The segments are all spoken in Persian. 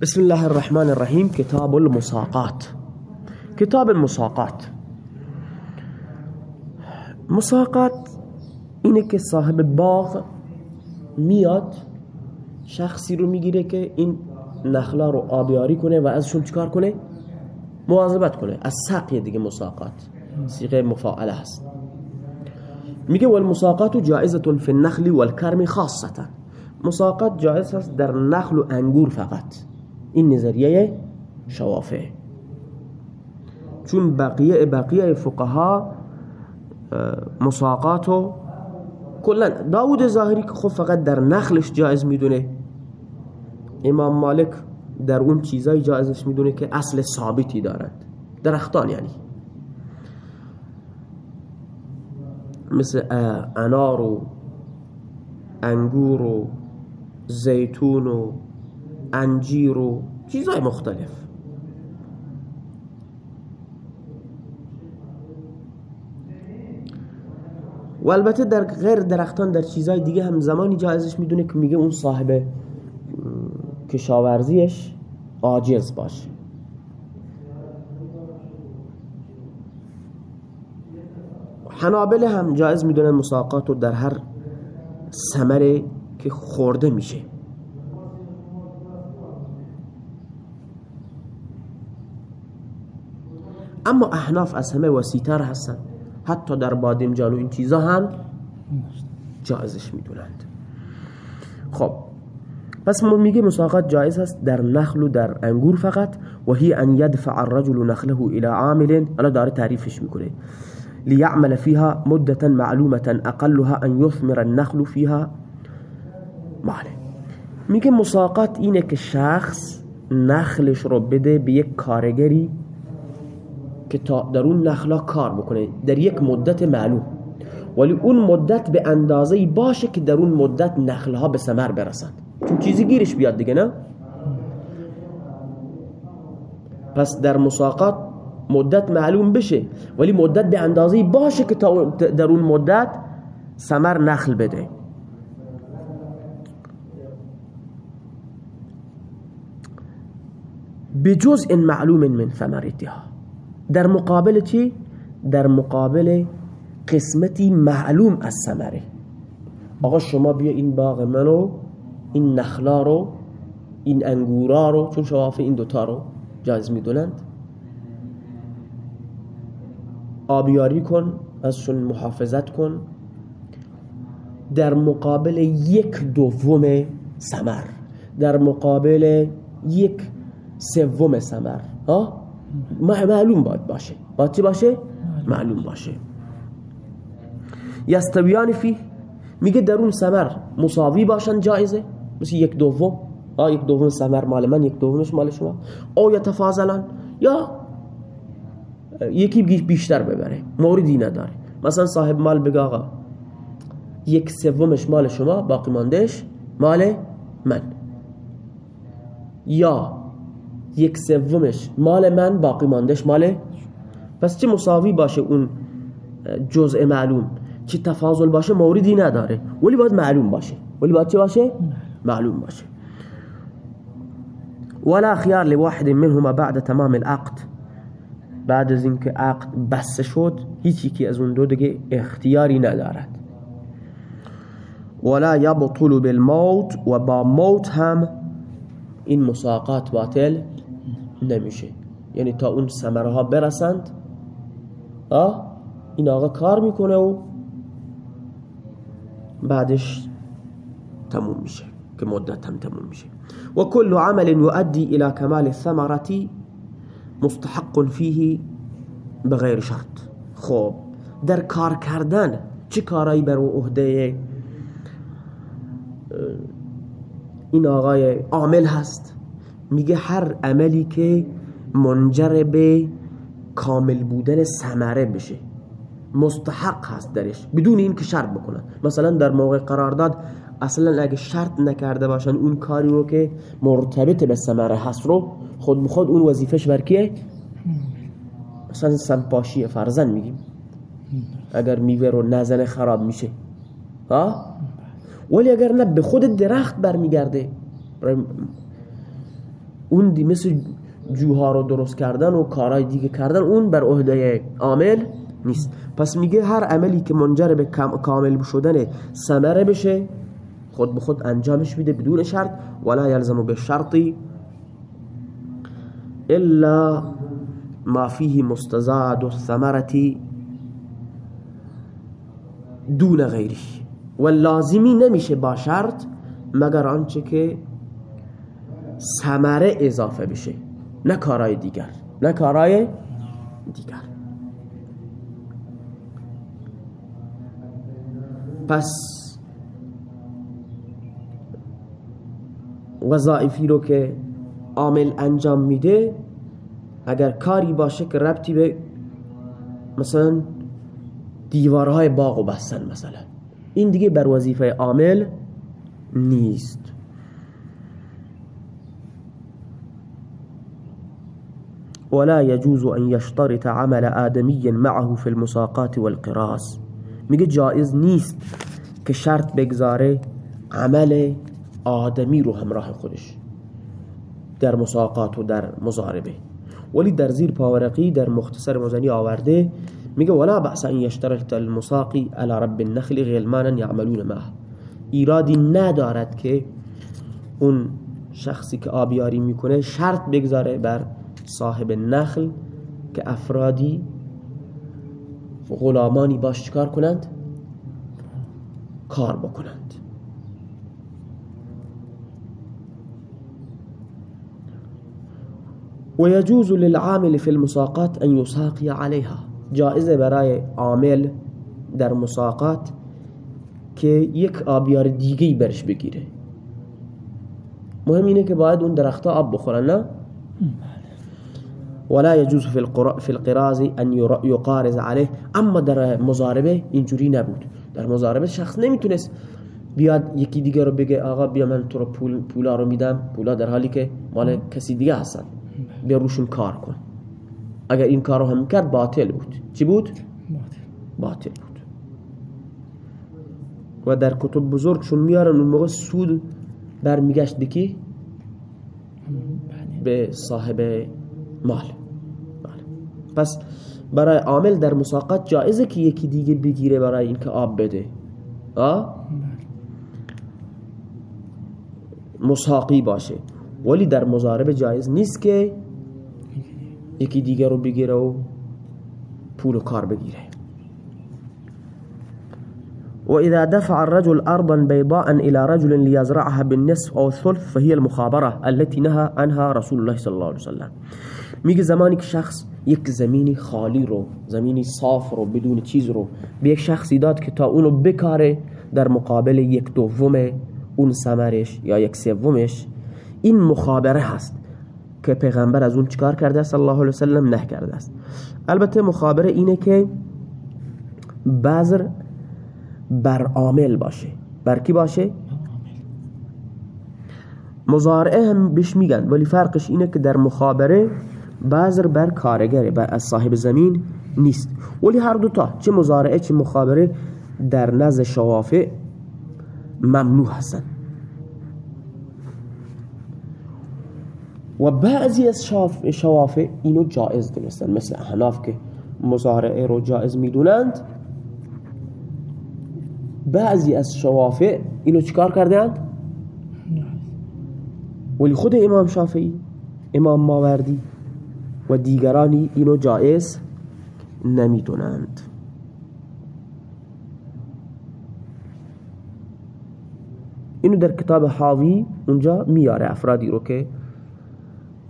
بسم الله الرحمن الرحیم کتاب المساقات کتاب المساقات مساقات اینه که صاحب باغ میاد شخصی رو می‌گیره که این نخلا رو آبیاری کنه و ازشون چکار کنه مواظبت کنه از سقی دیگه مساقات سیغه مفاعله هست میگه والمساقات جائزة فی النخل والکرم خاصتا مساقات جایز هست در نخل و انگور فقط این نظریه شوافه چون بقیه بقیه فقها مساقات و کلا داود ظاهری که خب فقط در نخلش جایز می‌دونه. امام مالک در اون چیزای جایزش می‌دونه که اصل ثابتی دارند. درختان یعنی. مثل انار و انگور و زیتون و انجیر و چیزهای مختلف. و البته در غیر درختان در چیزهای دیگه هم زمانی جایزش می‌دونه که میگه اون صاحب کشاورزیش عاجز باشه. حنابل هم جایز می‌دونن مساقات رو در هر سمره که خورده میشه. اما احناف از همه وسیتر هستن حتی در بادمجان و این چیزا هم جایزش می‌دونند. خب پس ما میگه مساقات جایز هست در نخل و در انگور فقط. و هی ان یدفع الرجل نخله الى عامل. الا داره تعریفش می‌کنه. ليعمل فيها مدة معلومة أقلها أن يثمر النخل فيها بله میگه مساقات اینه که شخص نخلش رو بده به یک کارگری که تا در اون نخلا کار بکنه در یک مدت معلوم. ولی اون مدت به اندازه باشه که در اون مدت نخلها به ثمر برسند چون چیزی گیرش بیاد دیگه نه؟ پس در مساقات مدت معلوم بشه ولی مدت به اندازه باشه که تا در اون مدت ثمر نخل بده. بجزء معلوم من ثمرتها. در مقابل چی؟ در مقابل قسمتی معلوم از ثمره. آقا شما بیا این باغ منو این نخلا رو این انگورا رو چون شوافه این دوتا رو جایز می‌دونند. آبیاری کن ازشون محافظت کن. در مقابل یک دوم سمر در مقابل یک سوم سمر ها؟ معلوم باید باشه. باید چی باشه؟ معلوم باشه. یستویان فی میگه در اون سمر مساوی باشن جایزه. مثل یک دوم. آه یک دوم سمر مال من یک دومش مال شما. او یتفاضلن یا یکی بیشتر ببره. موردی نداره. مثلا صاحب مال بگه آقا یک سومش مال شما باقی ماندهش مال من. یا یک سومش مال من باقی ماندهش مال پس چه مساوی باشه اون جزء معلوم؟ چه تفاضل باشه موردی نداره. ولی باید معلوم باشه. ولی باید چه باشه؟ معلوم باشه. ولا خيار لواحد منهما بعد تمام العقد. بعد از اینکه عقد بسته شد هیچی که از اون دو دیگه اختیاری ندارد. ولا یبطل بالموت و با موت هم این مساقات باطل نمیشه. یعنی تا اون سمره ها برسند آه این آقا کار می‌کنه و بعدش تموم میشه که مدت هم تموم میشه. و کل عمل یؤدی الى کمال الثمرة مستحق فیه بغیر شرط. خب در کار کردن چه کارایی بر عهده؟ این آقای عامل هست. میگه هر عملی که منجر به کامل بودن ثمره بشه مستحق هست درش بدون این که شرط بکنن. مثلا در موقع قرارداد اصلا اگه شرط نکرده باشن اون کاری رو که مرتبط به ثمره هست رو خود بخود اون وظیفش بر کیه؟ مثلا سنپاشی فرزن میگیم. اگر میوه رو نزنه خراب میشه. ولی اگر نه به خود درخت برمیگرده. اون دی مثل جوها رو درست کردن و کارهای دیگه کردن اون بر عهده عامل نیست. پس میگه هر عملی که منجر به کامل شدن ثمره بشه خود به خود انجامش میده بدون شرط ولا یلزم به شرطی الا ما فيه مستزاد الثمرة دون غیره. و لازمی نمیشه با شرط مگر آنچه که ثمره اضافه بشه نه کارهای دیگر. نه کارهای دیگر. پس وظائفی رو که عامل انجام میده اگر کاری باشه که ربطی به مثلا دیوارهای باغ و بستن مثلا. این دیگه بر وظیفه عامل نیست. ولا يجوز أن يشترط عمل آدمي معه في المساقات والقراص. میگه جائز نیست که شرط بگذاره عمل آدمی رو همراه خودش در مساقات و در مزاربه ولی در زیر پاورقی در مختصر مزنی آورده میگه ولا بأس ان يشترط المساقي على رب النخل غلمانا يعملون معه. ایرادی ندارد که اون شخصی که آبیاری میکنه شرط بگذاره بر صاحب نخل که افرادی غلامانی باش چکار کنند؟ کار بکنند. ويجوز للعامل في المساقات أن يساقي عليها. جائزه برای عامل در مساقات که یک آبیار دیگه برش بگیره. مهم اینه که باید اون درختها آب بخورن نه؟ ولا يجوز في في القراز ان يقارز عليه. اما در مزاربه اینجوری نبود. در مزاربه شخص نمی‌تونست بیاد یکی دیگه رو بگه آقا بیا من تو رو پول پولا رو میدم. پولا در حالی که مال کسی دیگه هستن. بیا روشون کار کن. اگر این کار رو هم کرد باطل بود. چی بود؟ باطل بود. و در کتب بزرگشون میارن اون موقع سود برمیگشت به کی؟ به صاحب مال. پس برای عامل در مساقات جایزه که یکی دیگه بگیره برای اینکه آب بده. آه؟ مساقی باشه. ولی در مزارب جایز نیست که یکی دیگر رو بگیره و پول و کار بگیره. وإذا دفع الرجل أرضا بيضاء إلى رجل ليزرعها بالنصف أو الثلث فهي المخابرة التي نهى عنها رسول الله صلى الله عليه وسلم. میگه زمانی که شخص یک زمینی خالی رو زمینی صاف رو بدون چیز رو به یک شخصی داد که تا اونو بکاره در مقابل یک دوم اون سمرش یا یک سومش این مخابره هست که پیغمبر از اون چکار کرده است؟ الله علیه وسلم نه کرده است. البته مخابره اینه که بذر بر عامل باشه. بر کی باشه؟ مزارعه هم بهش میگن. ولی فرقش اینه که در مخابره بذر بر کارگره بر از صاحب زمین نیست. ولی هر دوتا چه مزارعه چه مخابره در نزد شوافع ممنوع هستن و بعضی از شوافع اینو جائز دونستن مثل احناف که مزارعه رو جائز می‌دونند. بعضی از شوافع اینو چکار کردند؟ ولی خود امام شافعی امام ماوردی و دیگرانی اینو جائز نمی‌دونند. اینو در کتاب حاوی اونجا میاره افرادی رو که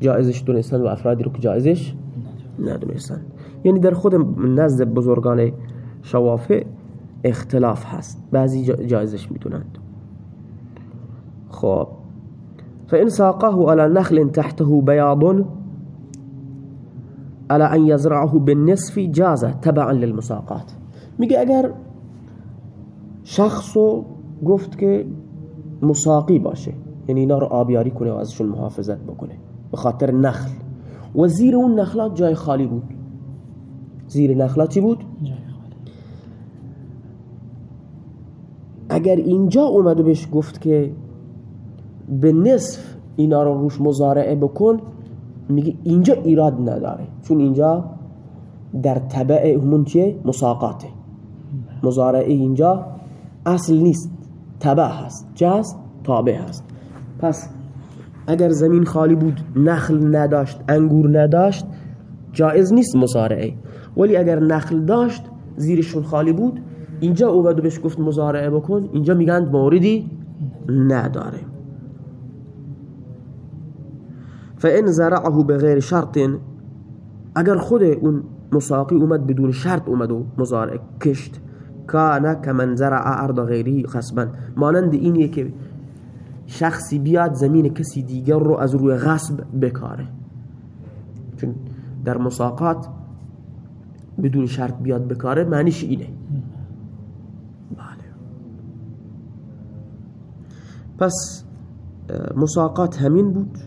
جایزش دونستن و افرادی رو که جایزش ندونستن. یعنی در خود نزد بزرگان شوافع اختلاف هست. بعضی جایزش می‌دونند. خب. فإن ساقه على نخل تحته بياض على أن يزرعه بالنصف جاز تبعا للمساقات. میگه اگر شخصو گفت که مساقی باشه یعنی اینا رو آبیاری کنه و ازشون محافظت بکنه به خاطر نخل. و زیر اون نخلات جای خالی بود. زیر نخلات چی بود؟ اگر اینجا اومد و بهش گفت که به نصف اینا رو روش مزارعه بکن میگه اینجا ایراد نداره. چون اینجا در طبع همون چیه؟ مساقاته. مزارعه اینجا اصل نیست. تبع هست. جز تابع هست. پس اگر زمین خالی بود نخل نداشت انگور نداشت جایز نیست مزارعه ولی اگر نخل داشت زیرشون خالی بود اینجا او بهش گفت مزارعه بکن اینجا میگند موردی نداره. فان زرعه بغیر شرط اگر خود اون مساقی اومد بدون شرط اومد و مزارع کشت کانا کمن زرع ارض غیری خصبا. مانند اینیه که شخصی بیاد زمین کسی دیگر رو از روی غصب بکاره. چون در مساقات بدون شرط بیاد بکاره معنیش اینه. بله. پس مساقات همین بود.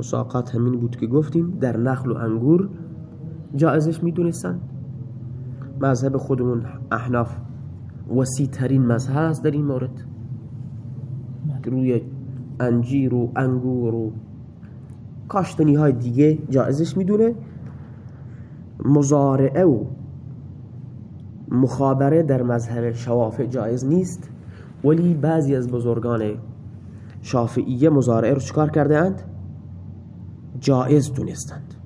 مساقات همین بود که گفتیم در نخل و انگور جایزش می‌دونستن. مذهب خودمون احناف وسیع ترین مذهب است در این مورد. روی انجیر و انگور و کاشتنی های دیگه جایزش می‌دونه. مزارعه و مخابره در مذهب شوافع جایز نیست. ولی بعضی از بزرگان شافعیه مزارعه رو چکار کرده اند؟ جایز دونستند.